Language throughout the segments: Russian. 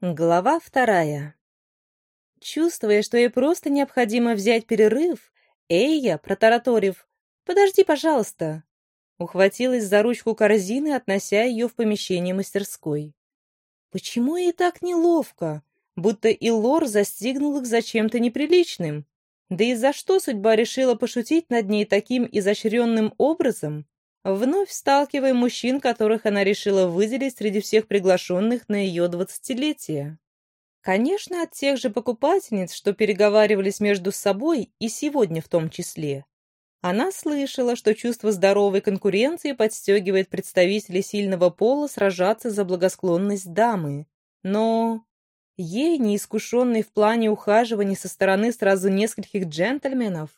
Глава вторая. Чувствуя, что ей просто необходимо взять перерыв, Эйя, протараторив «Подожди, пожалуйста», ухватилась за ручку корзины, относя ее в помещение мастерской. Почему ей так неловко? Будто и Лор застигнул их за чем-то неприличным. Да и за что судьба решила пошутить над ней таким изощренным образом? Вновь сталкивая мужчин, которых она решила выделить среди всех приглашенных на ее двадцатилетие. Конечно, от тех же покупательниц, что переговаривались между собой, и сегодня в том числе. Она слышала, что чувство здоровой конкуренции подстегивает представителей сильного пола сражаться за благосклонность дамы. Но ей, неискушенной в плане ухаживания со стороны сразу нескольких джентльменов,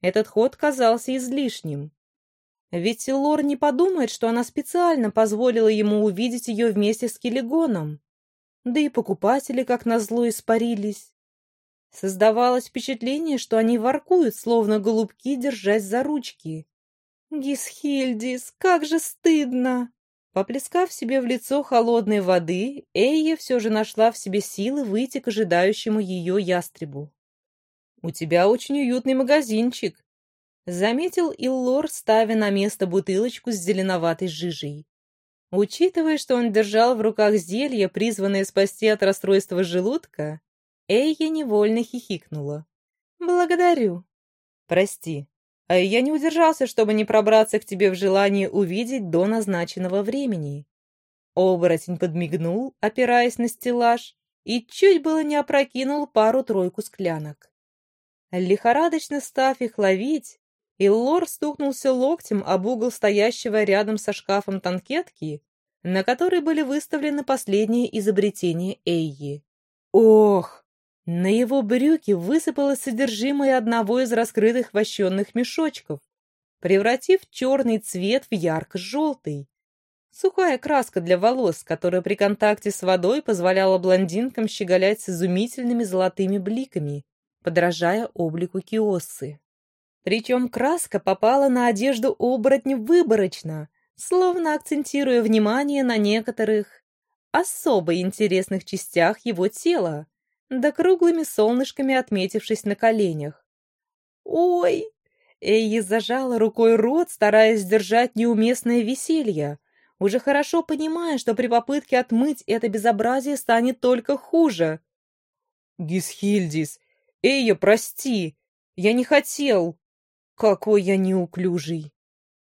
этот ход казался излишним. Ведь Лор не подумает, что она специально позволила ему увидеть ее вместе с Келлигоном. Да и покупатели, как назло, испарились. Создавалось впечатление, что они воркуют, словно голубки, держась за ручки. «Гисхильдис, как же стыдно!» Поплескав себе в лицо холодной воды, Эйя все же нашла в себе силы выйти к ожидающему ее ястребу. «У тебя очень уютный магазинчик», — заметил Иллор, ставя на место бутылочку с зеленоватой жижей. Учитывая, что он держал в руках зелье, призванное спасти от расстройства желудка, Эйя невольно хихикнула. «Благодарю». «Прости, а я не удержался, чтобы не пробраться к тебе в желании увидеть до назначенного времени». Оборотень подмигнул, опираясь на стеллаж, и чуть было не опрокинул пару-тройку склянок. Лихорадочно став их ловить, Иллор стукнулся локтем об угол стоящего рядом со шкафом танкетки, на которой были выставлены последние изобретения Эйи. «Ох!» На его брюки высыпалось содержимое одного из раскрытых вощенных мешочков, превратив черный цвет в ярко-желтый. Сухая краска для волос, которая при контакте с водой позволяла блондинкам щеголять с изумительными золотыми бликами, подражая облику киосы. Причем краска попала на одежду оборотня выборочно, словно акцентируя внимание на некоторых особо интересных частях его тела, да круглыми солнышками отметившись на коленях. «Ой!» Эйи зажала рукой рот, стараясь сдержать неуместное веселье, уже хорошо понимая, что при попытке отмыть это безобразие станет только хуже. «Гисхильдис! Эйя, прости! Я не хотел! Какой я неуклюжий!»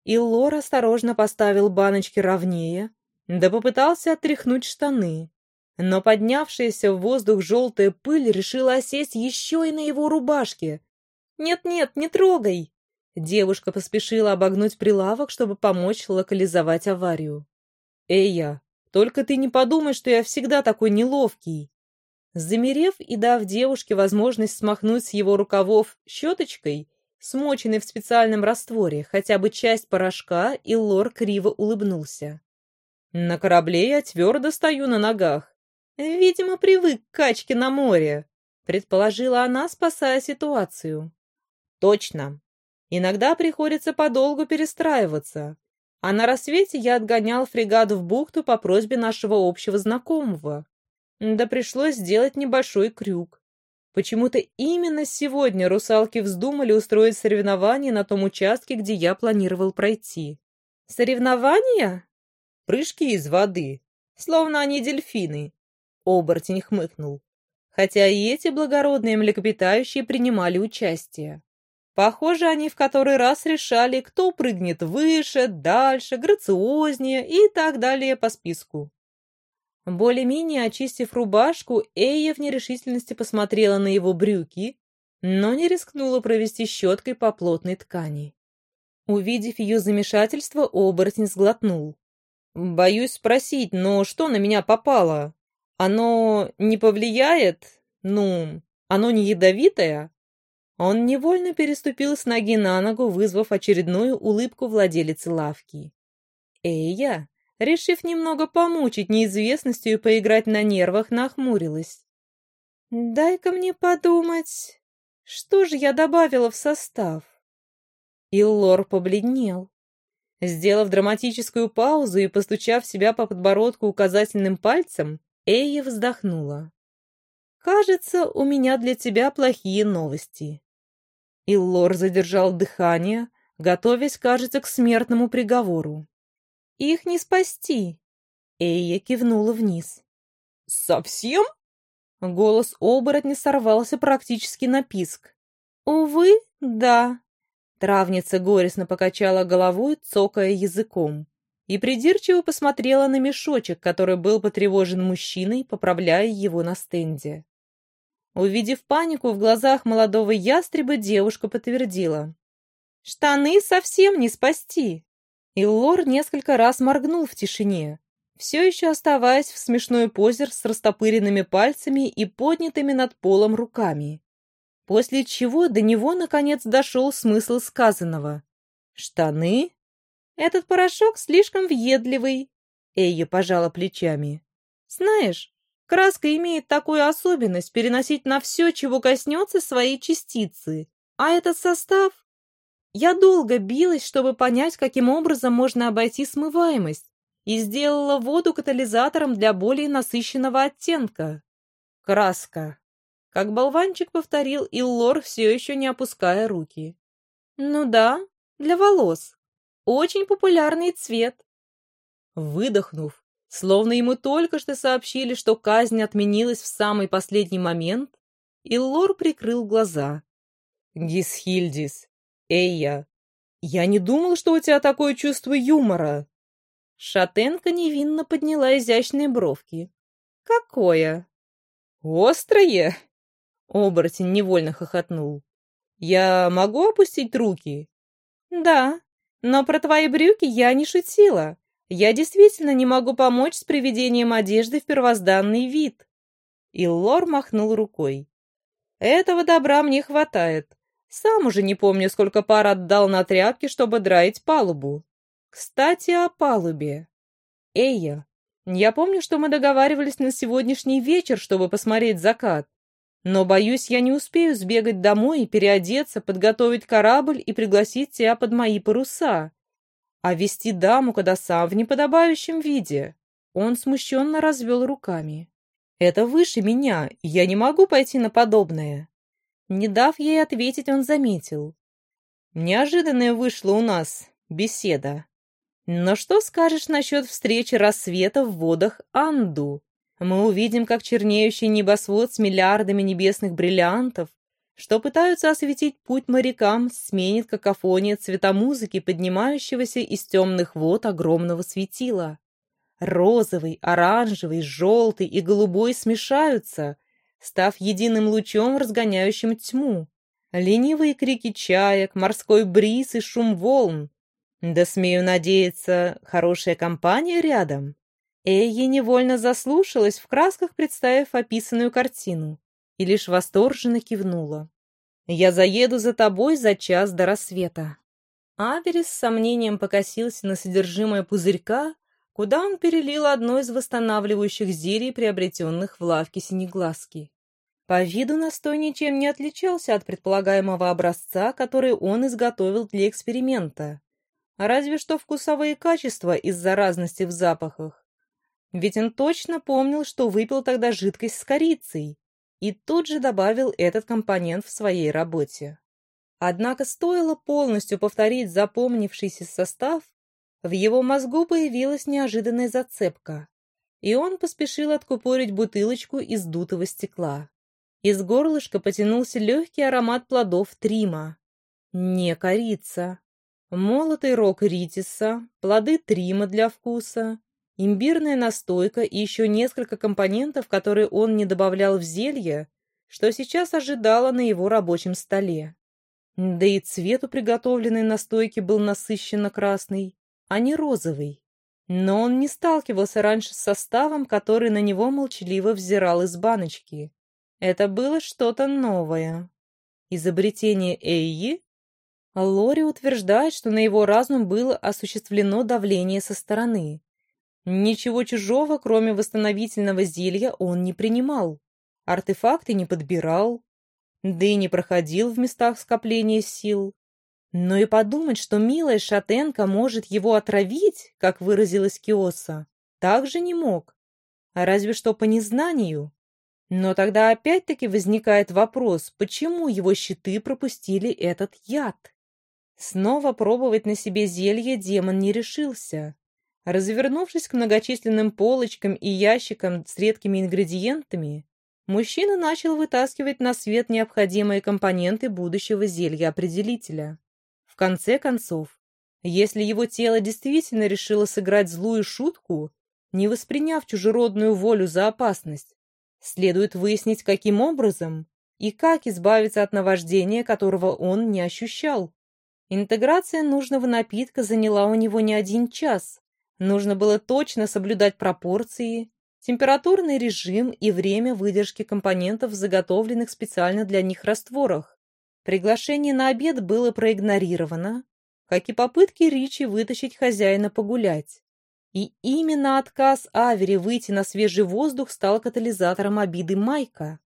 И Лор осторожно поставил баночки ровнее, да попытался отряхнуть штаны. Но поднявшаяся в воздух желтая пыль решила осесть еще и на его рубашке. «Нет-нет, не трогай!» Девушка поспешила обогнуть прилавок, чтобы помочь локализовать аварию. «Эйя, только ты не подумай, что я всегда такой неловкий!» Замерев и дав девушке возможность смахнуть с его рукавов щеточкой, смоченной в специальном растворе, хотя бы часть порошка, и Лор криво улыбнулся. «На корабле я твердо стою на ногах. «Видимо, привык к качке на море», — предположила она, спасая ситуацию. «Точно. Иногда приходится подолгу перестраиваться. А на рассвете я отгонял фрегат в бухту по просьбе нашего общего знакомого. Да пришлось сделать небольшой крюк. Почему-то именно сегодня русалки вздумали устроить соревнование на том участке, где я планировал пройти. Соревнования? Прыжки из воды, словно они дельфины. Оборотень хмыкнул. Хотя и эти благородные млекопитающие принимали участие. Похоже, они в который раз решали, кто прыгнет выше, дальше, грациознее и так далее по списку. Более-менее очистив рубашку, Эйя в нерешительности посмотрела на его брюки, но не рискнула провести щеткой по плотной ткани. Увидев ее замешательство, оборотень сглотнул. «Боюсь спросить, но что на меня попало?» Оно не повлияет? Ну, оно не ядовитое? Он невольно переступил с ноги на ногу, вызвав очередную улыбку владелицы лавки. Эйя, решив немного помучить неизвестностью и поиграть на нервах, нахмурилась. «Дай-ка мне подумать, что же я добавила в состав?» Иллор побледнел. Сделав драматическую паузу и постучав себя по подбородку указательным пальцем, Эйя вздохнула. «Кажется, у меня для тебя плохие новости». Иллор задержал дыхание, готовясь, кажется, к смертному приговору. «Их не спасти!» Эйя кивнула вниз. «Совсем?» Голос оборотня сорвался практически на писк. «Увы, да». Травница горестно покачала головой, цокая языком, и придирчиво посмотрела на мешочек, который был потревожен мужчиной, поправляя его на стенде. Увидев панику в глазах молодого ястреба, девушка подтвердила. «Штаны совсем не спасти!» И Лор несколько раз моргнул в тишине, все еще оставаясь в смешной позе с растопыренными пальцами и поднятыми над полом руками. После чего до него, наконец, дошел смысл сказанного. «Штаны? Этот порошок слишком въедливый!» Эйя пожала плечами. «Знаешь, краска имеет такую особенность переносить на все, чего коснется свои частицы. А этот состав... Я долго билась, чтобы понять, каким образом можно обойти смываемость, и сделала воду катализатором для более насыщенного оттенка. Краска. Как болванчик повторил Иллор, все еще не опуская руки. Ну да, для волос. Очень популярный цвет. Выдохнув, словно ему только что сообщили, что казнь отменилась в самый последний момент, Иллор прикрыл глаза. «Гисхильдис, Эйя, я не думал, что у тебя такое чувство юмора!» Шатенка невинно подняла изящные бровки. «Какое?» «Острое?» Оборотень невольно хохотнул. «Я могу опустить руки?» «Да, но про твои брюки я не шутила. Я действительно не могу помочь с приведением одежды в первозданный вид». Иллор махнул рукой. «Этого добра мне хватает. Сам уже не помню, сколько пар отдал на тряпки, чтобы драить палубу. Кстати, о палубе. Эйя, я помню, что мы договаривались на сегодняшний вечер, чтобы посмотреть закат. Но, боюсь, я не успею сбегать домой и переодеться, подготовить корабль и пригласить тебя под мои паруса. А вести даму Кадаса в неподобающем виде. Он смущенно развел руками. Это выше меня, я не могу пойти на подобное. Не дав ей ответить, он заметил. Неожиданная вышла у нас беседа. Но что скажешь насчет встречи рассвета в водах Анду? Мы увидим, как чернеющий небосвод с миллиардами небесных бриллиантов, что пытаются осветить путь морякам, сменит какофония цветомузыки, поднимающегося из темных вод огромного светила. Розовый, оранжевый, желтый и голубой смешаются, став единым лучом, разгоняющим тьму. Ленивые крики чаек, морской бриз и шум волн, да, смею надеяться, хорошая компания рядом. Эйя невольно заслушалась, в красках представив описанную картину, и лишь восторженно кивнула. «Я заеду за тобой за час до рассвета». Аверис с сомнением покосился на содержимое пузырька, куда он перелил одно из восстанавливающих зелий, приобретенных в лавке Синеглазки. По виду настой ничем не отличался от предполагаемого образца, который он изготовил для эксперимента разве что вкусовые качества из-за разности в запахах. Ведь он точно помнил, что выпил тогда жидкость с корицей, и тут же добавил этот компонент в своей работе. Однако стоило полностью повторить запомнившийся состав, в его мозгу появилась неожиданная зацепка, и он поспешил откупорить бутылочку из дутого стекла. Из горлышка потянулся легкий аромат плодов трима. Не корица, Молотый рог ритиса, плоды трима для вкуса, имбирная настойка и еще несколько компонентов, которые он не добавлял в зелье, что сейчас ожидало на его рабочем столе. Да и цвет у приготовленной настойки был насыщенно красный, а не розовый. Но он не сталкивался раньше с составом, который на него молчаливо взирал из баночки. Это было что-то новое. Изобретение Эйи Лори утверждает, что на его разум было осуществлено давление со стороны. Ничего чужого, кроме восстановительного зелья, он не принимал. Артефакты не подбирал, да и не проходил в местах скопления сил. Но и подумать, что милая шатенка может его отравить, как выразилась Киоса, также не мог. а разве что по незнанию. Но тогда опять-таки возникает вопрос, почему его щиты пропустили этот яд? Снова пробовать на себе зелье демон не решился. Развернувшись к многочисленным полочкам и ящикам с редкими ингредиентами, мужчина начал вытаскивать на свет необходимые компоненты будущего зелья-определителя. В конце концов, если его тело действительно решило сыграть злую шутку, не восприняв чужеродную волю за опасность, следует выяснить, каким образом и как избавиться от наваждения, которого он не ощущал. Интеграция нужного напитка заняла у него не один час, Нужно было точно соблюдать пропорции, температурный режим и время выдержки компонентов в заготовленных специально для них растворах. Приглашение на обед было проигнорировано, как и попытки Ричи вытащить хозяина погулять. И именно отказ Авери выйти на свежий воздух стал катализатором обиды Майка,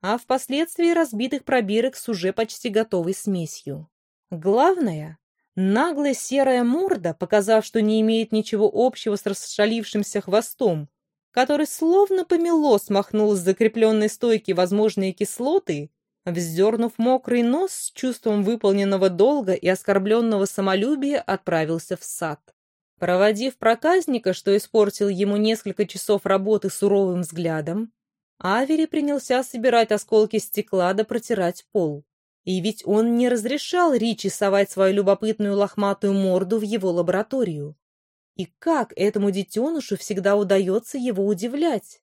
а впоследствии разбитых пробирок с уже почти готовой смесью. Главное, Наглая серая морда, показав, что не имеет ничего общего с расшалившимся хвостом, который словно помело смахнул с закрепленной стойки возможные кислоты, вздернув мокрый нос с чувством выполненного долга и оскорбленного самолюбия, отправился в сад. Проводив проказника, что испортил ему несколько часов работы суровым взглядом, Авери принялся собирать осколки стекла да протирать пол. И ведь он не разрешал Ричи совать свою любопытную лохматую морду в его лабораторию. И как этому детенышу всегда удается его удивлять?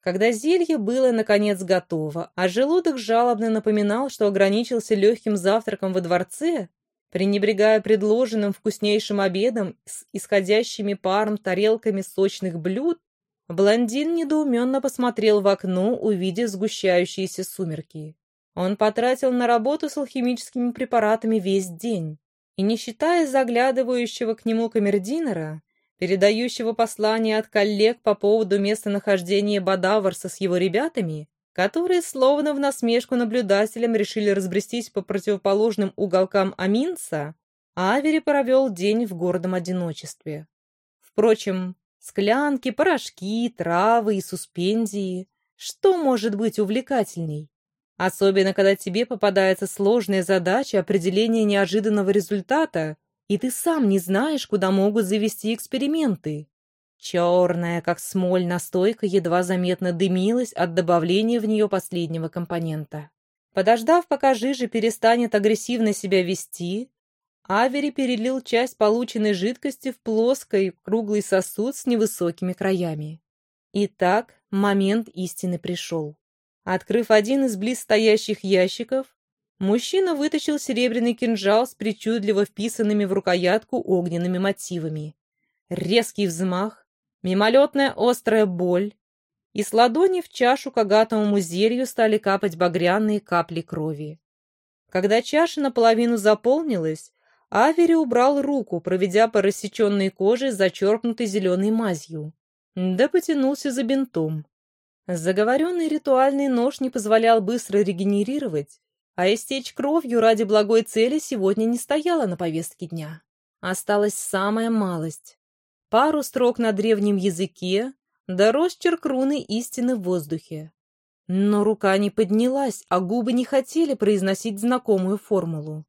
Когда зелье было, наконец, готово, а желудок жалобно напоминал, что ограничился легким завтраком во дворце, пренебрегая предложенным вкуснейшим обедом с исходящими паром тарелками сочных блюд, блондин недоуменно посмотрел в окно, увидев сгущающиеся сумерки. Он потратил на работу с алхимическими препаратами весь день. И не считая заглядывающего к нему камердинера, передающего послание от коллег по поводу местонахождения Бадаварса с его ребятами, которые словно в насмешку наблюдателям решили разбрестись по противоположным уголкам Аминца, Авери провел день в гордом одиночестве. Впрочем, склянки, порошки, травы и суспензии – что может быть увлекательней? Особенно, когда тебе попадается сложная задача определения неожиданного результата, и ты сам не знаешь, куда могут завести эксперименты. Черная, как смоль, настойка едва заметно дымилась от добавления в нее последнего компонента. Подождав, пока жижа перестанет агрессивно себя вести, Авери перелил часть полученной жидкости в плоский круглый сосуд с невысокими краями. Итак, момент истины пришел. Открыв один из близстоящих ящиков, мужчина вытащил серебряный кинжал с причудливо вписанными в рукоятку огненными мотивами. Резкий взмах, мимолетная острая боль, и с ладони в чашу к агатовому зелью стали капать багряные капли крови. Когда чаша наполовину заполнилась, Авери убрал руку, проведя по рассеченной коже зачерпнутой зеленой мазью, да потянулся за бинтом. Заговоренный ритуальный нож не позволял быстро регенерировать, а истечь кровью ради благой цели сегодня не стояла на повестке дня. Осталась самая малость. Пару строк на древнем языке, да росчерк руны истины в воздухе. Но рука не поднялась, а губы не хотели произносить знакомую формулу.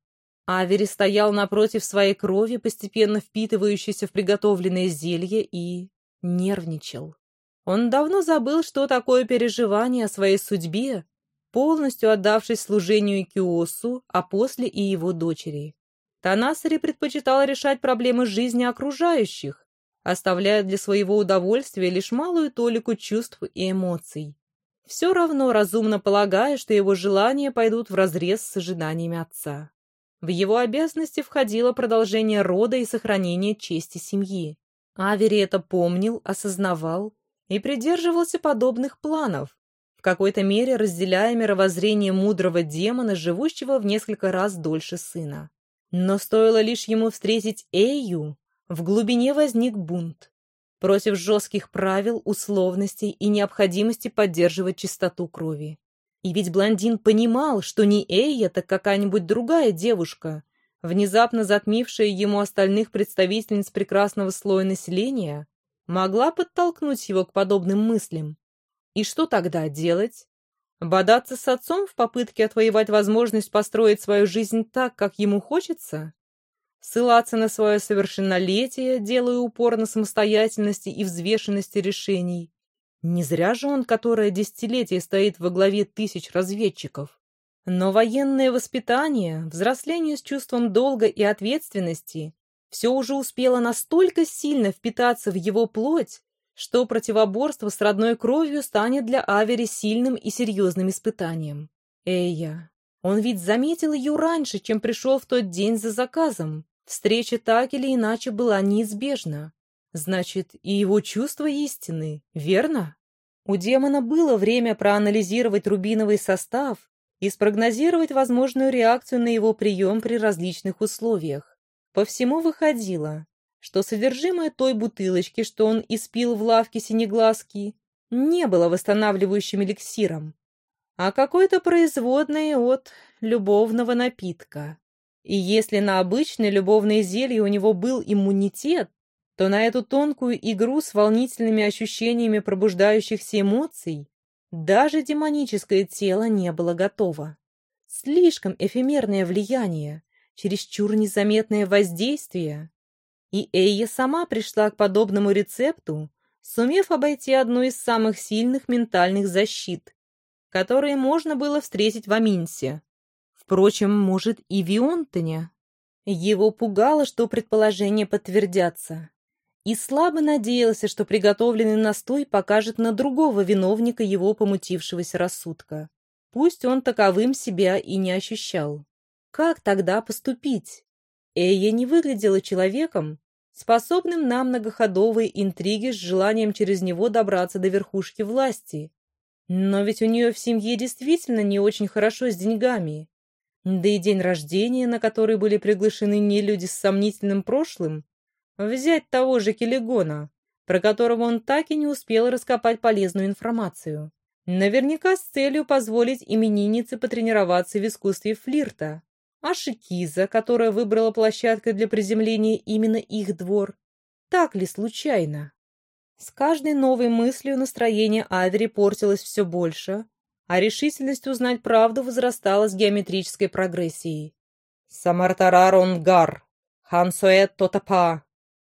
Авери стоял напротив своей крови, постепенно впитывающейся в приготовленное зелье, и нервничал. Он давно забыл, что такое переживание о своей судьбе, полностью отдавшись служению Киосу, а после и его дочери. Танасари предпочитал решать проблемы жизни окружающих, оставляя для своего удовольствия лишь малую толику чувств и эмоций. Все равно разумно полагая, что его желания пойдут вразрез с ожиданиями отца. В его обязанности входило продолжение рода и сохранение чести семьи. Авери это помнил, осознавал и придерживался подобных планов, в какой-то мере разделяя мировоззрение мудрого демона, живущего в несколько раз дольше сына. Но стоило лишь ему встретить Эйю, в глубине возник бунт против жестких правил, условностей и необходимости поддерживать чистоту крови. И ведь блондин понимал, что не Эйя, так какая-нибудь другая девушка, внезапно затмившая ему остальных представительниц прекрасного слоя населения, могла подтолкнуть его к подобным мыслям. И что тогда делать? Бодаться с отцом в попытке отвоевать возможность построить свою жизнь так, как ему хочется? Ссылаться на свое совершеннолетие, делая упор на самостоятельности и взвешенности решений? Не зря же он, которое десятилетие стоит во главе тысяч разведчиков. Но военное воспитание, взросление с чувством долга и ответственности все уже успело настолько сильно впитаться в его плоть, что противоборство с родной кровью станет для Авери сильным и серьезным испытанием. Эйя, он ведь заметил ее раньше, чем пришел в тот день за заказом. Встреча так или иначе была неизбежна. Значит, и его чувство истины, верно? У демона было время проанализировать рубиновый состав и спрогнозировать возможную реакцию на его прием при различных условиях. По всему выходило, что содержимое той бутылочки, что он испил в лавке синеглазки, не было восстанавливающим эликсиром, а какой-то производной от любовного напитка. И если на обычное любовное зелье у него был иммунитет, то на эту тонкую игру с волнительными ощущениями пробуждающихся эмоций даже демоническое тело не было готово. Слишком эфемерное влияние, чересчур незаметное воздействие. И Эйя сама пришла к подобному рецепту, сумев обойти одну из самых сильных ментальных защит, которые можно было встретить в Аминсе. Впрочем, может, и Вионтоне. Его пугало, что предположения подтвердятся и слабо надеялся, что приготовленный настой покажет на другого виновника его помутившегося рассудка. Пусть он таковым себя и не ощущал. Как тогда поступить? Эйя не выглядела человеком, способным на многоходовые интриги с желанием через него добраться до верхушки власти. Но ведь у нее в семье действительно не очень хорошо с деньгами. Да и день рождения, на который были приглашены не люди с сомнительным прошлым, Взять того же Келегона, про которого он так и не успел раскопать полезную информацию. Наверняка с целью позволить имениннице потренироваться в искусстве флирта. А Шикиза, которая выбрала площадкой для приземления именно их двор, так ли случайно? С каждой новой мыслью настроение Адри портилось все больше, а решительность узнать правду возрастала с геометрической прогрессией. «Самартараронгар! Хансуэт Тотапа!»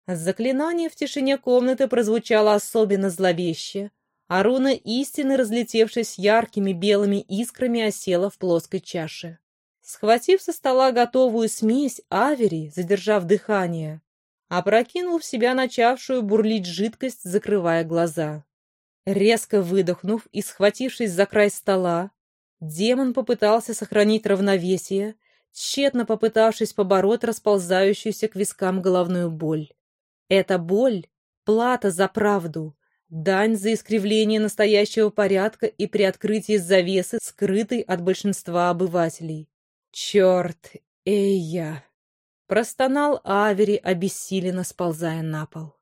Заклинание в тишине комнаты прозвучало особенно зловеще, а руна истины, разлетевшись яркими белыми искрами, осела в плоской чаше. Схватив со стола готовую смесь, Авери, задержав дыхание, опрокинул в себя начавшую бурлить жидкость, закрывая глаза. Резко выдохнув и схватившись за край стола, демон попытался сохранить равновесие, тщетно попытавшись побороть расползающуюся к вискам головную боль. Эта боль — плата за правду, дань за искривление настоящего порядка и приоткрытие завесы, скрытой от большинства обывателей. «Черт, эй я!» — простонал Авери, обессиленно сползая на пол.